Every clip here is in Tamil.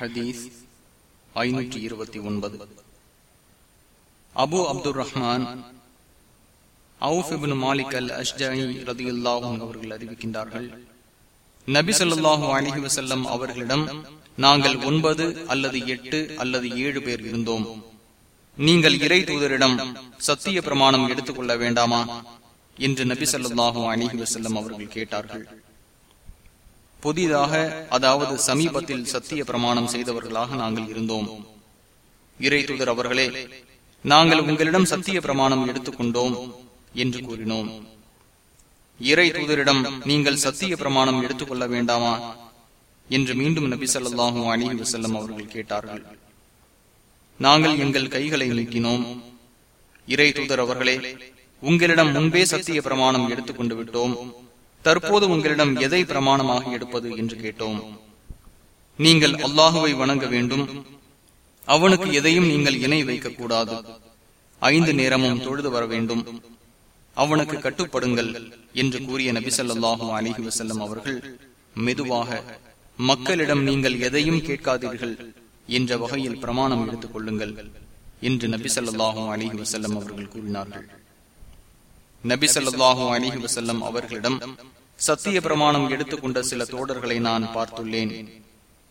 ஹதீஸ் ஐநூற்றி இருபத்தி ஒன்பது. அபு அப்துல் ரஹ்மான் அவுஃபிபின் மாலிக் அல் அஷ்ஜி ரதியுல்லாஹும் அவர்கள் அறிவிக்கின்றார்கள் நபி சொல்லாஹு அலஹி வசல்லம் அவர்களிடம் நாங்கள் ஒன்பது அல்லது எட்டு அல்லது ஏழு பேர் இருந்தோம். நீங்கள் இறை தூதரிடம் சத்திய பிரமாணம் எடுத்துக் கொள்ள வேண்டாமா? என்று நபி சொல்லாஹு அலஹி வசல்லம் அவர்கள் கேட்டார்கள். புதிதாக அதாவது சமீபத்தில் சத்திய பிரமாணம் செய்தவர்களாக நாங்கள் இருந்தோம். இறை தூதர் அவர்களே நாங்கள் உங்களிடம் சத்திய பிரமாணம் எடுத்துக்கொண்டோம் என்று கூறினோம். இறை தூதரிடம் நீங்கள் சத்திய பிரமாணம் எடுத்துக்கொள்ள வேண்டாமா? என்று மீண்டும் நபி சொல்லாஹும் அலி வசல்லம் அவர்கள் கேட்டார்கள். நாங்கள் எங்கள் கைகளை நீக்கினோம் இறை தூதர் அவர்களே உங்களிடம் முன்பே சத்திய பிரமாணம் எடுத்துக்கொண்டு விட்டோம். தற்போது உங்களிடம் எதை பிரமாணமாக எடுப்பது என்று கேட்டோம். நீங்கள் அல்லாஹுவை வணங்க வேண்டும். அவனுக்கு எதையும் நீங்கள் இணை வைக்கக்கூடாது. ஐந்து நேரமும் தொழுது வர வேண்டும். அவனுக்கு கட்டுப்படுங்கள் என்று கூறிய நபி சொல்லாஹு அலிஹி வசல்லம் அவர்கள் மெதுவாக மக்களிடம் நீங்கள் எதையும் கேட்காதீர்கள் என்ற வகையில் பிரமாணம் எடுத்துக் கொள்ளுங்கள் என்று நபி சொல்லாஹு அலிஹி வசல்லம் அவர்கள் கூறினார்கள். நபி சொல்லாஹு அலிஹி வசல்லம் அவர்களிடம் சத்திய பிரமாணம் எடுத்துக்கொண்ட சில தோடர்களை நான் பார்த்துள்ளேன்.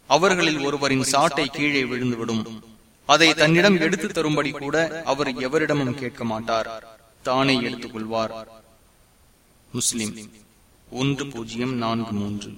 அவர்களில் ஒருவரின் சாட்டை கீழே விழுந்துவிடும். அதை தன்னிடம் எடுத்து தரும்படி கூட அவர் எவரிடமும் கேட்க மாட்டார். தானே எடுத்துக் கொள்வார் முஸ்லிம் ஒன்று பூஜ்ஜியம் நான்கு மூன்று.